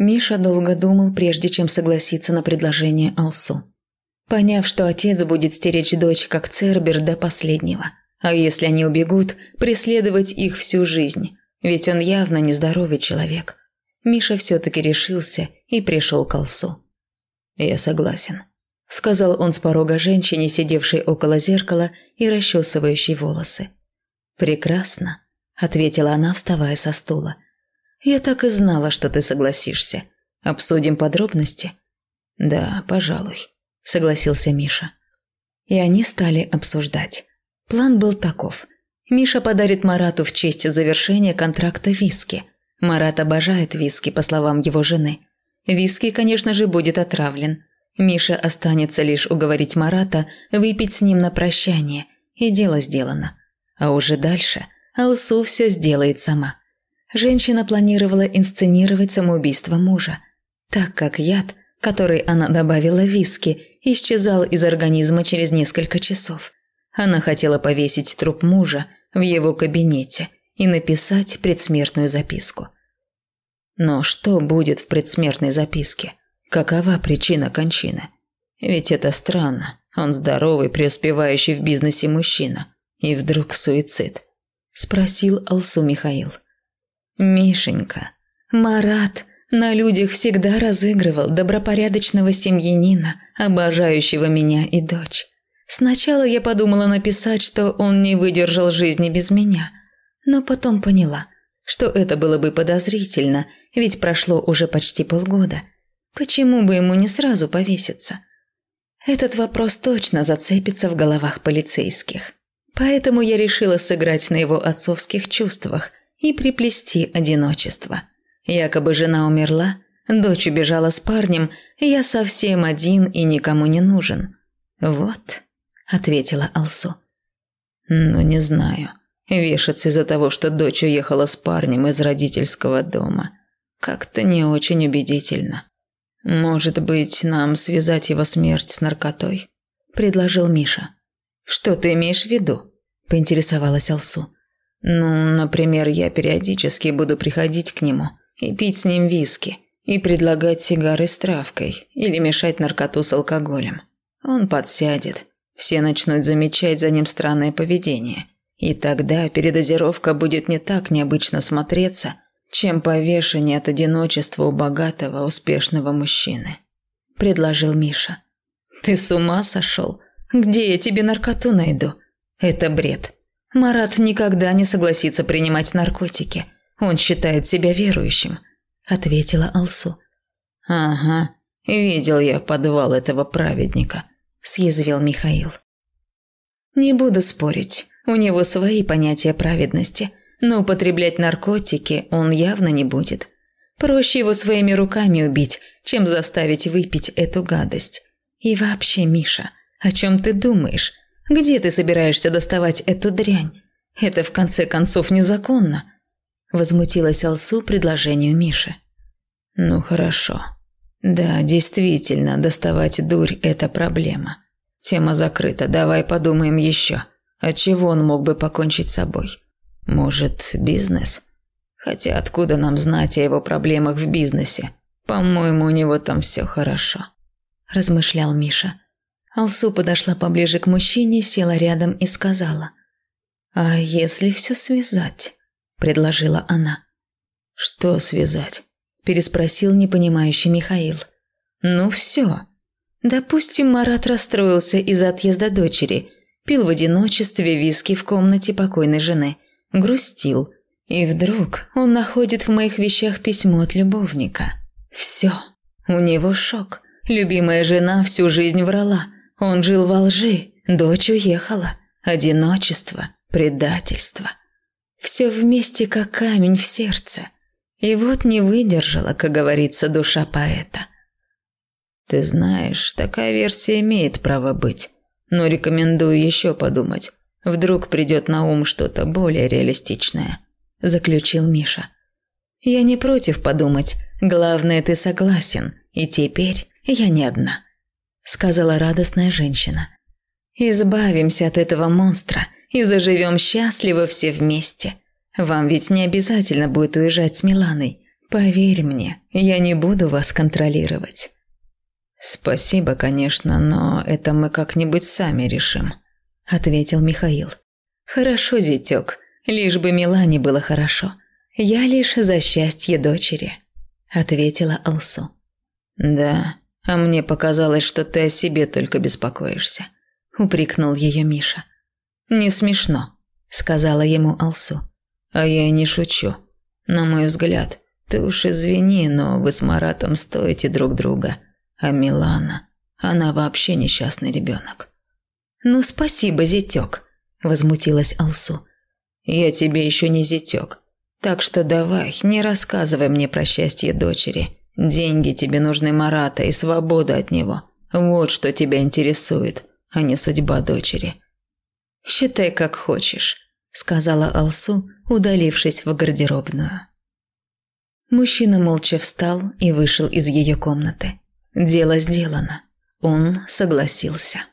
Миша долго думал, прежде чем согласиться на предложение Алсу. Поняв, что отец будет стеречь дочь как Цербер до последнего, а если они убегут, преследовать их всю жизнь, ведь он явно нездоровый человек. Миша все-таки решился и пришел к Алсу. «Я согласен», – сказал он с порога женщине, сидевшей около зеркала и расчесывающей волосы. «Прекрасно», – ответила она, вставая со стула. «Я так и знала, что ты согласишься. Обсудим подробности?» «Да, пожалуй», – согласился Миша. И они стали обсуждать. План был таков. Миша подарит Марату в честь завершения контракта виски. Марат обожает виски, по словам его жены. Виски, конечно же, будет отравлен. Миша останется лишь уговорить Марата выпить с ним на прощание, и дело сделано. А уже дальше Алсу все сделает сама. Женщина планировала инсценировать самоубийство мужа, так как яд, который она добавила в виски, исчезал из организма через несколько часов. Она хотела повесить труп мужа в его кабинете и написать предсмертную записку. Но что будет в предсмертной записке? Какова причина кончины? Ведь это странно. Он здоровый, преуспевающий в бизнесе мужчина. И вдруг суицид. Спросил Алсу Михаил. Мишенька, Марат на людях всегда разыгрывал добропорядочного семьянина, обожающего меня и дочь. Сначала я подумала написать, что он не выдержал жизни без меня, но потом поняла, что это было бы подозрительно, ведь прошло уже почти полгода. Почему бы ему не сразу повеситься? Этот вопрос точно зацепится в головах полицейских. Поэтому я решила сыграть на его отцовских чувствах и приплести одиночество. Якобы жена умерла, дочь убежала с парнем, я совсем один и никому не нужен. Вот, ответила Алсу. Но не знаю. Вешаться из-за того, что дочь уехала с парнем из родительского дома. Как-то не очень убедительно. Может быть, нам связать его смерть с наркотой? предложил Миша. Что ты имеешь в виду? поинтересовалась Алсу. Ну, например, я периодически буду приходить к нему и пить с ним виски, и предлагать сигары с травкой или мешать наркоту с алкоголем. Он подсядет, все начнут замечать за ним странное поведение, и тогда передозировка будет не так необычно смотреться, чем повешение от одиночества у богатого, успешного мужчины», – предложил Миша. «Ты с ума сошел? Где я тебе наркоту найду? Это бред. Марат никогда не согласится принимать наркотики. Он считает себя верующим», – ответила Алсу. «Ага, видел я подвал этого праведника», – съязвил Михаил. «Не буду спорить, у него свои понятия праведности, но употреблять наркотики он явно не будет. Проще его своими руками убить, чем заставить выпить эту гадость. И вообще, Миша, о чем ты думаешь? Где ты собираешься доставать эту дрянь? Это в конце концов незаконно. Возмутилась Алсу предложению Миши. Ну хорошо. Да, действительно, доставать дурь – это проблема. Тема закрыта, давай подумаем еще. От чего он мог бы покончить с собой? Может, бизнес? Хотя откуда нам знать о его проблемах в бизнесе? По-моему, у него там все хорошо. Размышлял Миша. Алсу подошла поближе к мужчине, села рядом и сказала. «А если все связать?» – предложила она. «Что связать?» – переспросил непонимающий Михаил. «Ну все. Допустим, Марат расстроился из-за отъезда дочери, пил в одиночестве виски в комнате покойной жены, грустил. И вдруг он находит в моих вещах письмо от любовника. Все. У него шок. Любимая жена всю жизнь врала. Он жил во лжи, дочь уехала. Одиночество, предательство. Все вместе, как камень в сердце. И вот не выдержала, как говорится, душа поэта. Ты знаешь, такая версия имеет право быть, но рекомендую еще подумать. Вдруг придет на ум что-то более реалистичное, заключил Миша. Я не против подумать, главное ты согласен, и теперь я не одна, сказала радостная женщина. Избавимся от этого монстра и заживем счастливо все вместе. Вам ведь не обязательно будет уезжать с Миланой. Поверь мне, я не буду вас контролировать». «Спасибо, конечно, но это мы как-нибудь сами решим», – ответил Михаил. «Хорошо, зятёк, лишь бы Милане было хорошо. Я лишь за счастье дочери», – ответила Алсу. «Да, а мне показалось, что ты о себе только беспокоишься», – упрекнул ее Миша. «Не смешно», – сказала ему Алсу. «А я и не шучу. На мой взгляд, ты уж извини, но вы с Маратом стоите друг друга. А Милана, она вообще несчастный ребенок». «Ну, спасибо, зятёк», – возмутилась Алсу. «Я тебе еще не зятёк. Так что давай, не рассказывай мне про счастье дочери. Деньги тебе нужны Марата и свобода от него. Вот что тебя интересует, а не судьба дочери». «Считай, как хочешь», – сказала Алсу, удалившись в гардеробную. Мужчина молча встал и вышел из ее комнаты. Дело сделано. Он согласился.